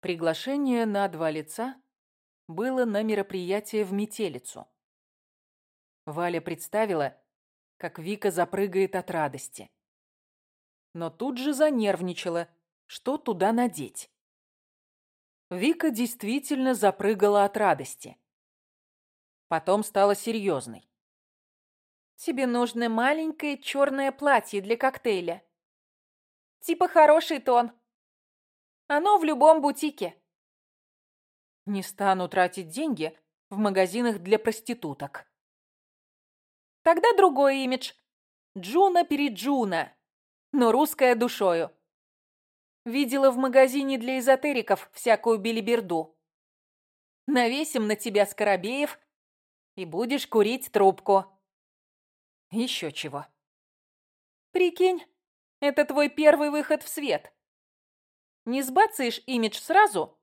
Приглашение на два лица было на мероприятие в метелицу. Валя представила, как Вика запрыгает от радости. Но тут же занервничала, что туда надеть. Вика действительно запрыгала от радости. Потом стала серьезной. «Тебе нужно маленькое черное платье для коктейля. Типа хороший тон. Оно в любом бутике. Не стану тратить деньги в магазинах для проституток. Тогда другой имидж. Джуна перед Джуна, но русская душою. Видела в магазине для эзотериков всякую белиберду. Навесим на тебя скарабеев и будешь курить трубку. Еще чего. Прикинь, это твой первый выход в свет. Не сбацаешь имидж сразу,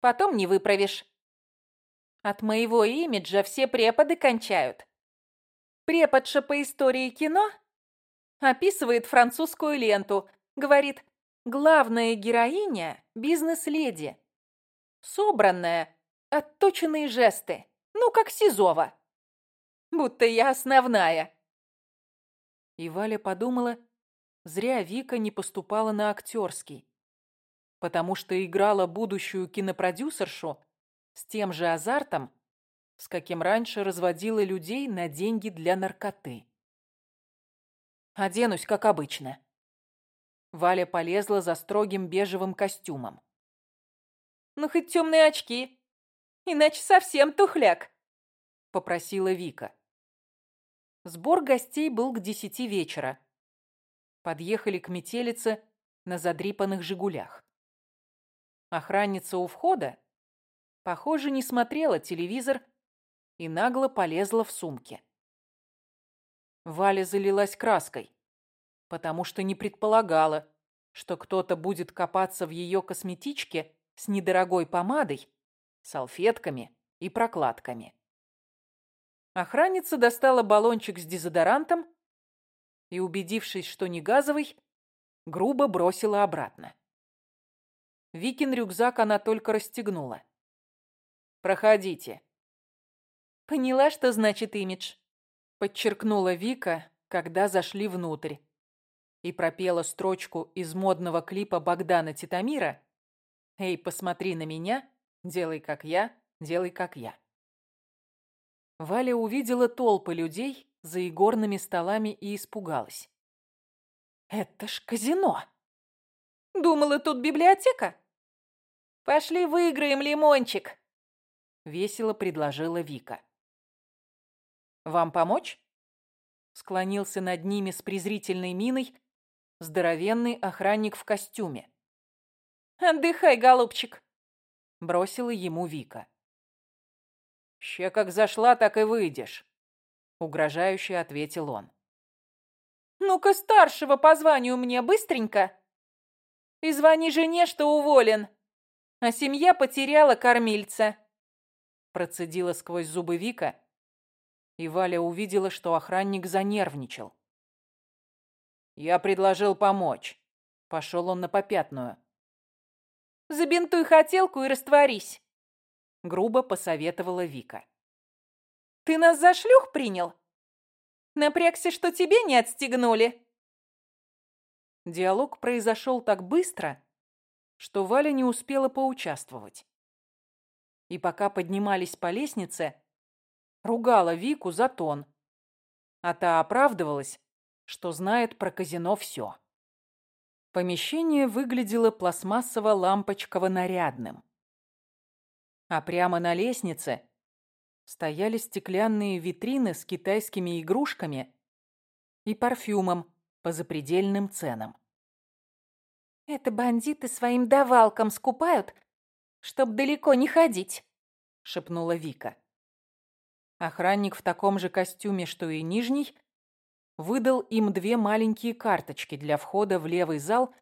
потом не выправишь. От моего имиджа все преподы кончают. Преподша по истории кино описывает французскую ленту, говорит, главная героиня – бизнес-леди. Собранная, отточенные жесты, ну, как Сизова. Будто я основная. И Валя подумала, зря Вика не поступала на актерский потому что играла будущую кинопродюсершу с тем же азартом, с каким раньше разводила людей на деньги для наркоты. Оденусь, как обычно. Валя полезла за строгим бежевым костюмом. «Ну, хоть темные очки, иначе совсем тухляк», — попросила Вика. Сбор гостей был к десяти вечера. Подъехали к метелице на задрипанных «Жигулях». Охранница у входа, похоже, не смотрела телевизор и нагло полезла в сумки. Валя залилась краской, потому что не предполагала, что кто-то будет копаться в ее косметичке с недорогой помадой, салфетками и прокладками. Охранница достала баллончик с дезодорантом и, убедившись, что не газовый, грубо бросила обратно. Викин рюкзак она только расстегнула. «Проходите». «Поняла, что значит имидж», — подчеркнула Вика, когда зашли внутрь, и пропела строчку из модного клипа Богдана Титамира «Эй, посмотри на меня, делай как я, делай как я». Валя увидела толпы людей за игорными столами и испугалась. «Это ж казино!» «Думала, тут библиотека?» «Пошли выиграем лимончик!» — весело предложила Вика. «Вам помочь?» Склонился над ними с презрительной миной здоровенный охранник в костюме. «Отдыхай, голубчик!» — бросила ему Вика. «Ще как зашла, так и выйдешь», — угрожающе ответил он. «Ну-ка старшего по званию мне быстренько! И звони жене, что уволен!» А семья потеряла кормильца. Процедила сквозь зубы Вика, и Валя увидела, что охранник занервничал. «Я предложил помочь». Пошел он на попятную. «Забинтуй хотелку и растворись», — грубо посоветовала Вика. «Ты нас за шлюх принял? Напрягся, что тебе не отстегнули?» Диалог произошел так быстро, что Валя не успела поучаствовать. И пока поднимались по лестнице, ругала Вику за тон, а та оправдывалась, что знает про казино все. Помещение выглядело пластмассово-лампочково-нарядным. А прямо на лестнице стояли стеклянные витрины с китайскими игрушками и парфюмом по запредельным ценам. Это бандиты своим давалкам скупают, чтоб далеко не ходить, шепнула Вика. Охранник в таком же костюме, что и нижний, выдал им две маленькие карточки для входа в левый зал,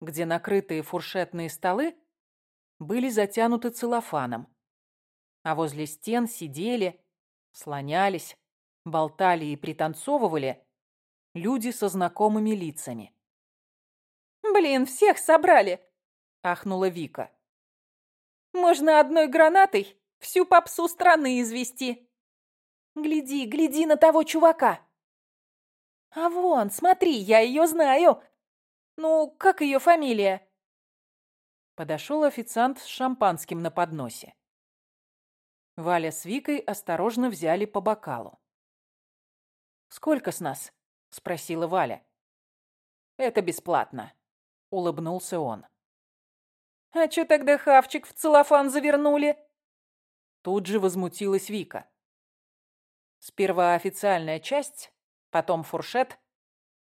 где накрытые фуршетные столы были затянуты целлофаном, а возле стен сидели, слонялись, болтали и пританцовывали люди со знакомыми лицами. «Блин, всех собрали!» – ахнула Вика. Можно одной гранатой всю попсу страны извести. Гляди, гляди на того чувака. А вон, смотри, я ее знаю. Ну, как ее фамилия? Подошел официант с шампанским на подносе. Валя с Викой осторожно взяли по бокалу. «Сколько с нас?» — спросила Валя. «Это бесплатно», — улыбнулся он. «А чё тогда хавчик в целлофан завернули?» Тут же возмутилась Вика. Сперва официальная часть, потом фуршет,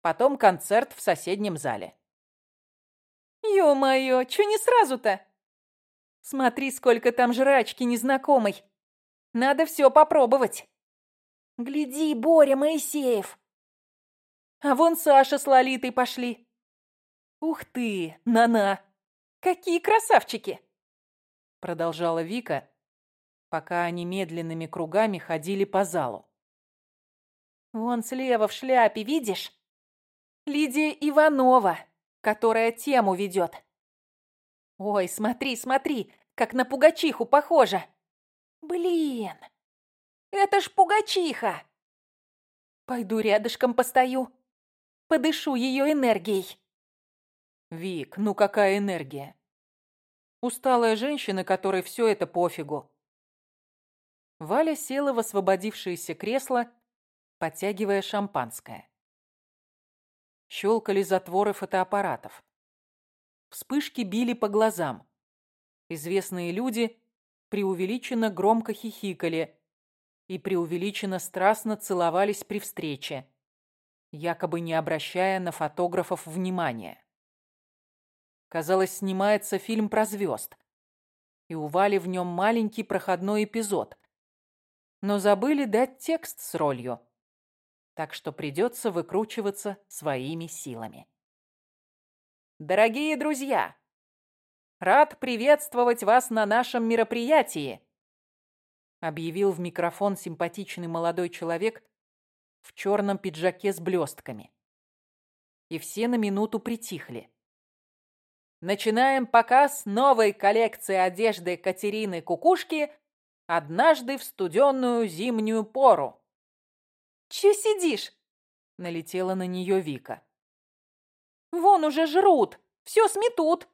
потом концерт в соседнем зале. «Ё-моё, чё не сразу-то?» «Смотри, сколько там жрачки незнакомой. Надо всё попробовать». «Гляди, Боря Моисеев!» «А вон Саша с Лолитой пошли». «Ух ты, на-на! Какие красавчики!» Продолжала Вика, пока они медленными кругами ходили по залу. «Вон слева в шляпе, видишь? Лидия Иванова, которая тему ведет. Ой, смотри, смотри, как на пугачиху похожа. Блин, это ж пугачиха. Пойду рядышком постою, подышу ее энергией. Вик, ну какая энергия? Усталая женщина, которой все это пофигу. Валя села в освободившееся кресло, подтягивая шампанское. Щелкали затворы фотоаппаратов. Вспышки били по глазам. Известные люди преувеличенно громко хихикали и преувеличенно страстно целовались при встрече, якобы не обращая на фотографов внимания. Казалось, снимается фильм про звезд, и у Вали в нем маленький проходной эпизод, но забыли дать текст с ролью, так что придется выкручиваться своими силами. Дорогие друзья, рад приветствовать вас на нашем мероприятии, объявил в микрофон симпатичный молодой человек в черном пиджаке с блестками. И все на минуту притихли. Начинаем показ новой коллекции одежды Катерины Кукушки однажды в студенную зимнюю пору. «Чё сидишь?» — налетела на нее Вика. «Вон уже жрут, все сметут!»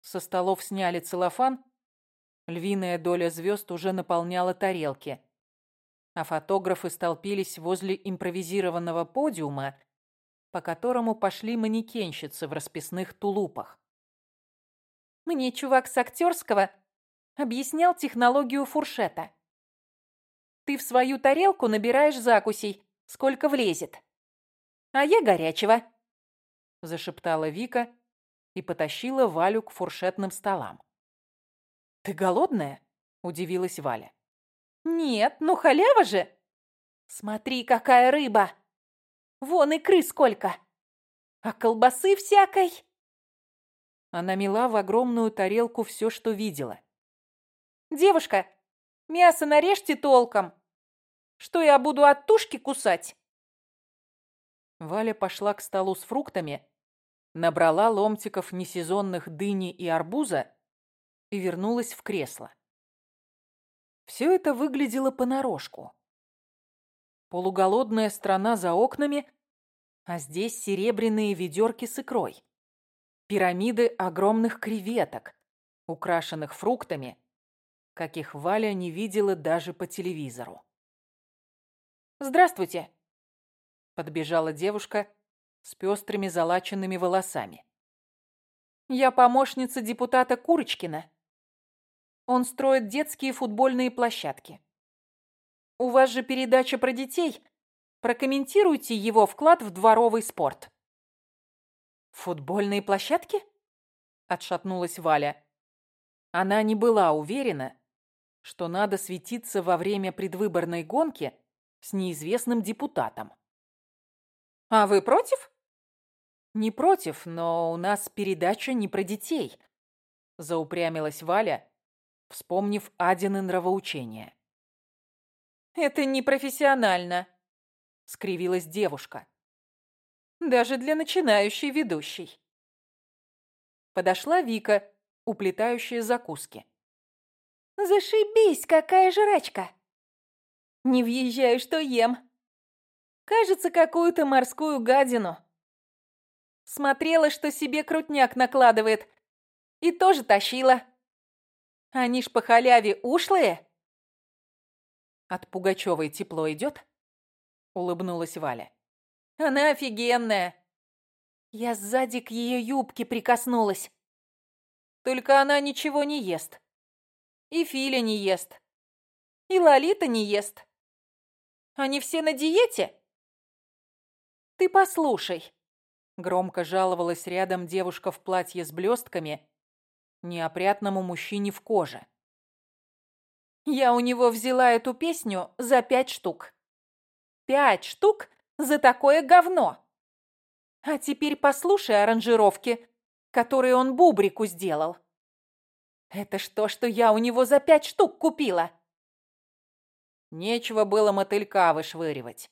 Со столов сняли целлофан, львиная доля звезд уже наполняла тарелки, а фотографы столпились возле импровизированного подиума, по которому пошли манекенщицы в расписных тулупах. «Мне чувак с актерского объяснял технологию фуршета. Ты в свою тарелку набираешь закусей, сколько влезет. А я горячего, зашептала Вика и потащила Валю к фуршетным столам. Ты голодная? удивилась Валя. Нет, ну халява же. Смотри, какая рыба. Вон икры сколько. А колбасы всякой. Она мела в огромную тарелку все, что видела. «Девушка, мясо нарежьте толком. Что я буду от тушки кусать?» Валя пошла к столу с фруктами, набрала ломтиков несезонных дыни и арбуза и вернулась в кресло. Все это выглядело понарошку. Полуголодная страна за окнами, а здесь серебряные ведерки с икрой. Пирамиды огромных креветок, украшенных фруктами каких Валя не видела даже по телевизору. «Здравствуйте!» Подбежала девушка с пестрыми залаченными волосами. «Я помощница депутата Курочкина. Он строит детские футбольные площадки. У вас же передача про детей. Прокомментируйте его вклад в дворовый спорт». «Футбольные площадки?» – отшатнулась Валя. Она не была уверена, что надо светиться во время предвыборной гонки с неизвестным депутатом. «А вы против?» «Не против, но у нас передача не про детей», — заупрямилась Валя, вспомнив Адины нравоучения. «Это непрофессионально», — скривилась девушка. «Даже для начинающей ведущей». Подошла Вика уплетающая закуски. «Зашибись, какая жрачка! Не въезжаю, что ем. Кажется, какую-то морскую гадину. Смотрела, что себе крутняк накладывает, и тоже тащила. Они ж по халяве ушлые». «От Пугачевой тепло идет?» — улыбнулась Валя. «Она офигенная!» Я сзади к ее юбке прикоснулась. Только она ничего не ест. И Филя не ест. И Лолита не ест. Они все на диете? Ты послушай. Громко жаловалась рядом девушка в платье с блестками неопрятному мужчине в коже. Я у него взяла эту песню за пять штук. Пять штук за такое говно. А теперь послушай аранжировки, которые он Бубрику сделал. Это что, что я у него за пять штук купила? Нечего было мотылька вышвыривать.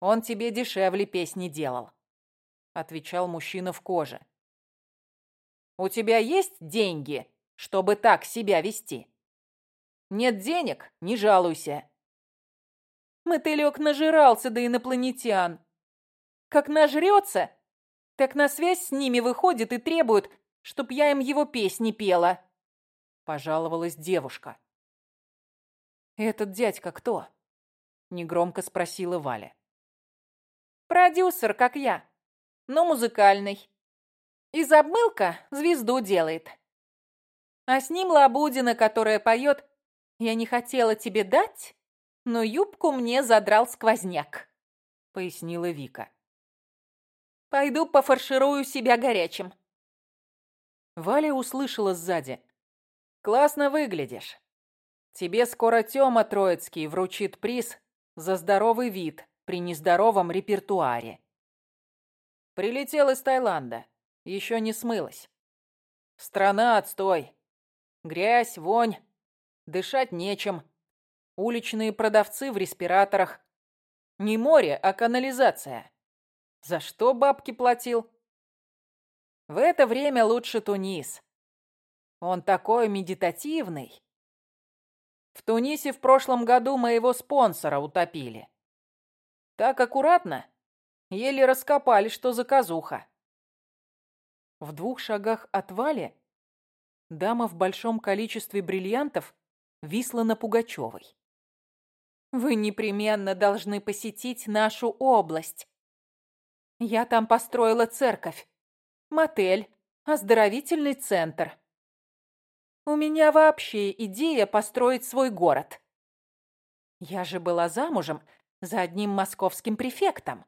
Он тебе дешевле песни делал, отвечал мужчина в коже. У тебя есть деньги, чтобы так себя вести? Нет денег? Не жалуйся. Мотылек нажирался до инопланетян. Как нажрется, так на связь с ними выходит и требует, чтоб я им его песни пела. Пожаловалась девушка. «Этот дядька кто?» Негромко спросила Валя. «Продюсер, как я, но музыкальный. Из обмылка звезду делает. А с ним Лабудина, которая поет «Я не хотела тебе дать, но юбку мне задрал сквозняк», — пояснила Вика. Пойду пофарширую себя горячим. Валя услышала сзади. «Классно выглядишь. Тебе скоро Тёма Троицкий вручит приз за здоровый вид при нездоровом репертуаре. Прилетел из Таиланда. Еще не смылась. Страна отстой. Грязь, вонь. Дышать нечем. Уличные продавцы в респираторах. Не море, а канализация. За что бабки платил? В это время лучше Тунис. Он такой медитативный. В Тунисе в прошлом году моего спонсора утопили. Так аккуратно, еле раскопали, что за казуха. В двух шагах от Вали дама в большом количестве бриллиантов висла на Пугачевой. «Вы непременно должны посетить нашу область», я там построила церковь, мотель, оздоровительный центр. У меня вообще идея построить свой город. Я же была замужем за одним московским префектом.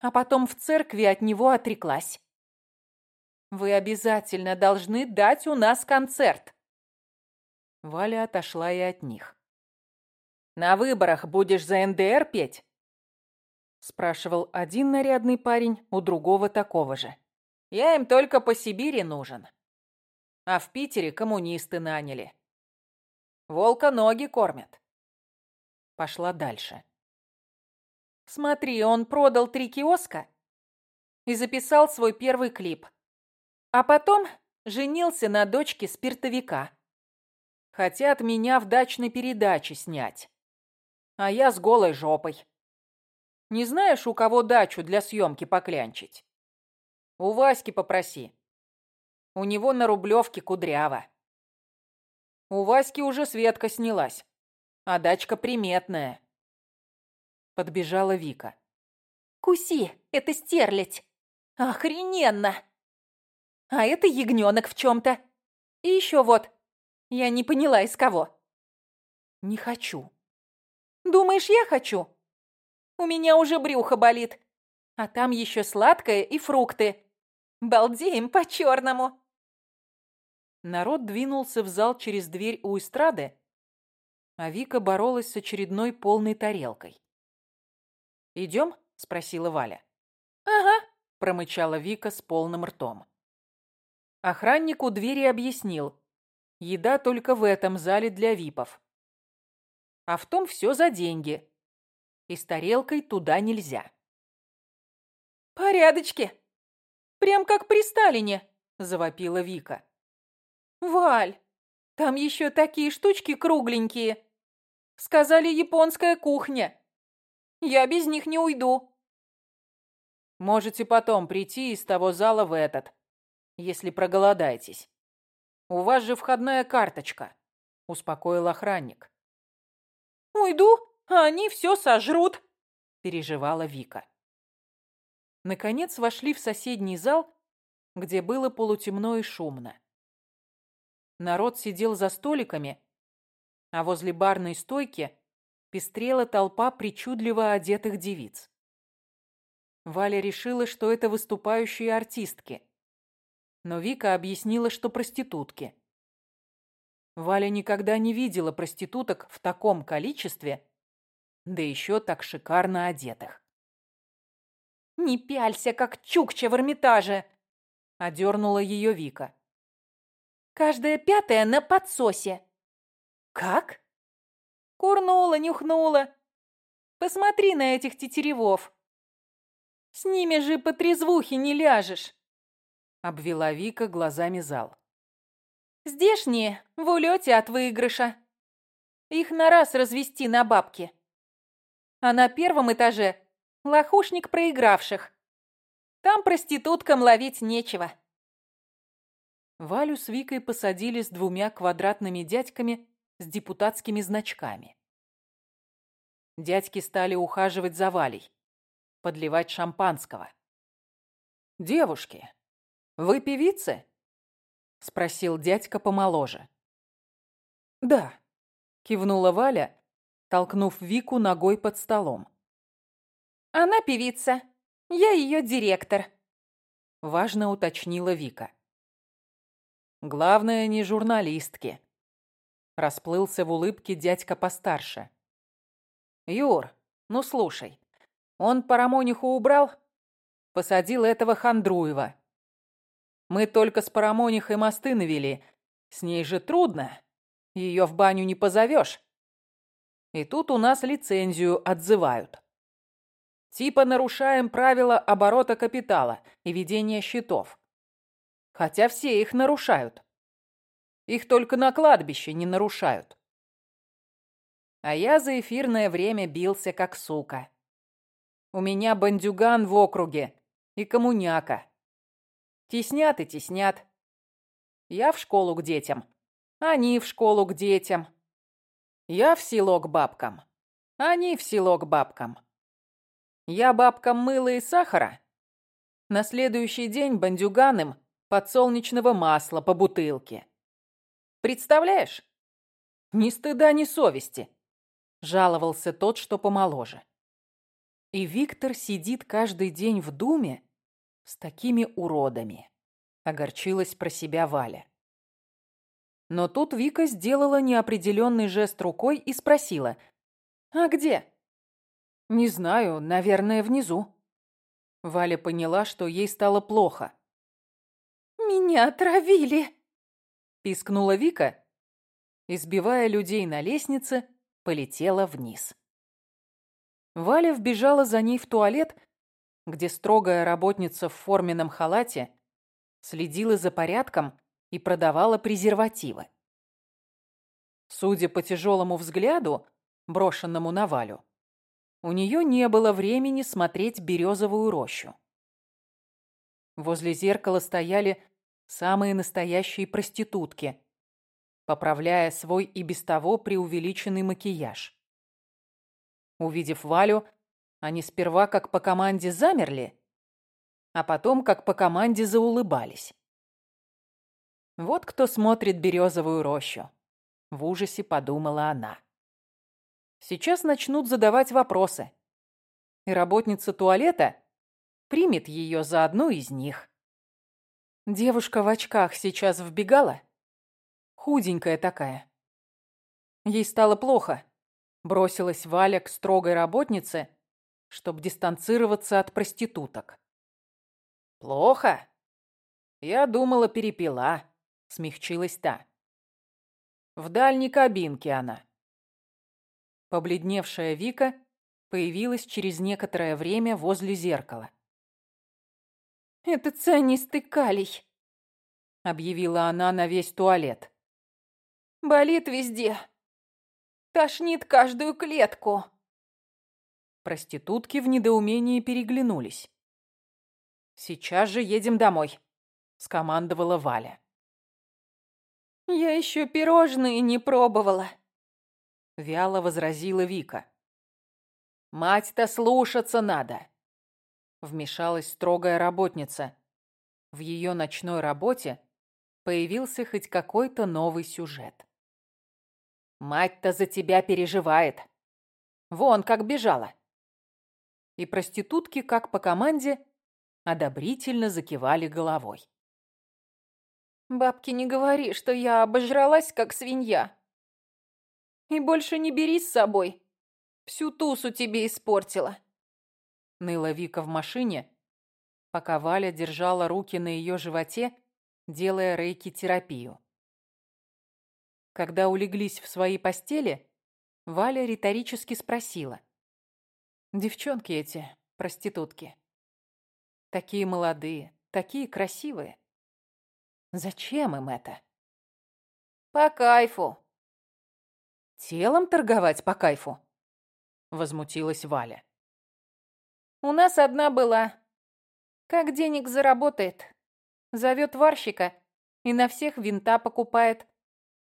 А потом в церкви от него отреклась. Вы обязательно должны дать у нас концерт. Валя отошла и от них. На выборах будешь за НДР петь? Спрашивал один нарядный парень у другого такого же. Я им только по Сибири нужен. А в Питере коммунисты наняли. Волка ноги кормят. Пошла дальше. Смотри, он продал три киоска и записал свой первый клип. А потом женился на дочке спиртовика. Хотят меня в дачной передаче снять. А я с голой жопой. Не знаешь, у кого дачу для съемки поклянчить? У Васьки попроси. У него на Рублевке кудряво. У Васьки уже Светка снялась, а дачка приметная. Подбежала Вика. «Куси, это стерлядь! Охрененно! А это ягненок в чем-то. И еще вот, я не поняла, из кого». «Не хочу». «Думаешь, я хочу?» У меня уже брюхо болит. А там еще сладкое и фрукты. Балдеем по-черному. Народ двинулся в зал через дверь у эстрады, а Вика боролась с очередной полной тарелкой. «Идем?» — спросила Валя. «Ага», — промычала Вика с полным ртом. Охранник у двери объяснил. Еда только в этом зале для випов. А в том все за деньги и с тарелкой туда нельзя. «Порядочки! Прям как при Сталине!» – завопила Вика. Валь, там еще такие штучки кругленькие. Сказали, японская кухня. Я без них не уйду. Можете потом прийти из того зала в этот, если проголодаетесь. У вас же входная карточка, успокоил охранник. Уйду, а они все сожрут, переживала Вика. Наконец вошли в соседний зал, где было полутемно и шумно. Народ сидел за столиками, а возле барной стойки пестрела толпа причудливо одетых девиц. Валя решила, что это выступающие артистки. Но Вика объяснила, что проститутки. Валя никогда не видела проституток в таком количестве, да еще так шикарно одетых. «Не пялься, как чукча в Эрмитаже!» — одернула ее Вика. Каждая пятая на подсосе. Как? Курнула, нюхнула. Посмотри на этих тетеревов. С ними же по трезвухе не ляжешь. Обвела Вика глазами зал. Здешние в улете от выигрыша. Их на раз развести на бабки. А на первом этаже лохушник проигравших. Там проституткам ловить нечего. Валю с Викой посадили с двумя квадратными дядьками с депутатскими значками. Дядьки стали ухаживать за Валей, подливать шампанского. «Девушки, вы певицы?» — спросил дядька помоложе. «Да», — кивнула Валя, толкнув Вику ногой под столом. «Она певица, я ее директор», — важно уточнила Вика. Главное, не журналистки. Расплылся в улыбке дядька постарше. Юр, ну слушай, он Парамониху убрал, посадил этого Хандруева. Мы только с Парамонихой мосты навели. С ней же трудно. Ее в баню не позовешь. И тут у нас лицензию отзывают. Типа нарушаем правила оборота капитала и ведения счетов. Хотя все их нарушают. Их только на кладбище не нарушают. А я за эфирное время бился как сука. У меня бандюган в округе и коммуняка. Теснят и теснят. Я в школу к детям. Они в школу к детям. Я в село к бабкам. Они в село к бабкам. Я бабкам мыла и сахара. На следующий день бандюганым подсолнечного масла по бутылке. Представляешь? Ни стыда, ни совести. Жаловался тот, что помоложе. И Виктор сидит каждый день в думе с такими уродами. Огорчилась про себя Валя. Но тут Вика сделала неопределенный жест рукой и спросила. «А где?» «Не знаю, наверное, внизу». Валя поняла, что ей стало плохо. «Меня отравили!» – пискнула Вика, избивая людей на лестнице, полетела вниз. Валя вбежала за ней в туалет, где строгая работница в форменном халате следила за порядком и продавала презервативы. Судя по тяжелому взгляду, брошенному на Валю, у нее не было времени смотреть березовую рощу. Возле зеркала стояли самые настоящие проститутки, поправляя свой и без того преувеличенный макияж. Увидев Валю, они сперва как по команде замерли, а потом как по команде заулыбались. Вот кто смотрит березовую рощу. В ужасе подумала она. Сейчас начнут задавать вопросы. И работница туалета примет ее за одну из них. Девушка в очках сейчас вбегала. Худенькая такая. Ей стало плохо. Бросилась Валя к строгой работнице, чтобы дистанцироваться от проституток. «Плохо? Я думала, перепила», — смягчилась та. В дальней кабинке она. Побледневшая Вика появилась через некоторое время возле зеркала. Это цианистый калий. — объявила она на весь туалет. «Болит везде. Тошнит каждую клетку». Проститутки в недоумении переглянулись. «Сейчас же едем домой», — скомандовала Валя. «Я еще пирожные не пробовала», — вяло возразила Вика. «Мать-то слушаться надо», — вмешалась строгая работница. В ее ночной работе появился хоть какой-то новый сюжет. «Мать-то за тебя переживает. Вон как бежала». И проститутки, как по команде, одобрительно закивали головой. Бабке не говори, что я обожралась, как свинья. И больше не бери с собой. Всю тусу тебе испортила. Ныла Вика в машине, пока Валя держала руки на ее животе, делая рейки-терапию. Когда улеглись в свои постели, Валя риторически спросила. «Девчонки эти, проститутки, такие молодые, такие красивые. Зачем им это? По кайфу. Телом торговать по кайфу? Возмутилась Валя. У нас одна была. Как денег заработает? Зовет варщика и на всех винта покупает,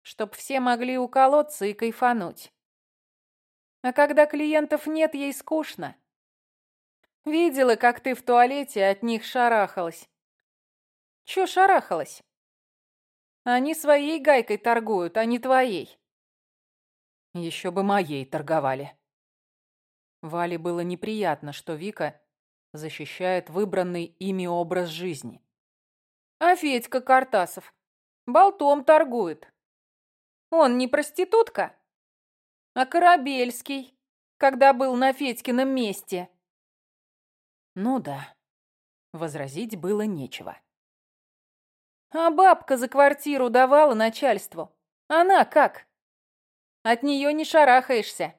чтоб все могли уколоться и кайфануть. А когда клиентов нет, ей скучно. Видела, как ты в туалете от них шарахалась. Чё шарахалась? Они своей гайкой торгуют, а не твоей. Еще бы моей торговали. Вале было неприятно, что Вика защищает выбранный ими образ жизни. А Федька Картасов болтом торгует. Он не проститутка, а Корабельский, когда был на Федькином месте. Ну да, возразить было нечего. А бабка за квартиру давала начальству. Она как? От нее не шарахаешься.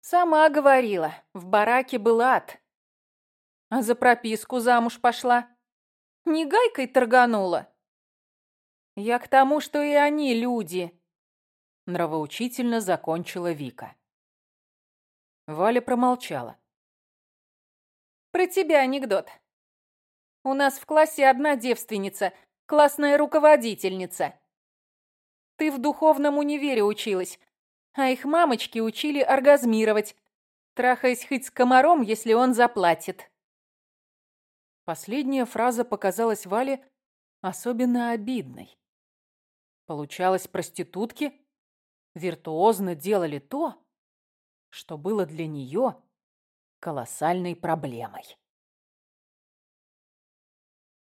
Сама говорила, в бараке был ад. А за прописку замуж пошла. Не гайкой торганула. Я к тому, что и они люди. Нравоучительно закончила Вика. Валя промолчала. Про тебя анекдот. У нас в классе одна девственница, классная руководительница. Ты в духовном универе училась, а их мамочки учили оргазмировать, трахаясь хоть с комаром, если он заплатит. Последняя фраза показалась Вале особенно обидной. Получалось, проститутки виртуозно делали то, что было для нее колоссальной проблемой.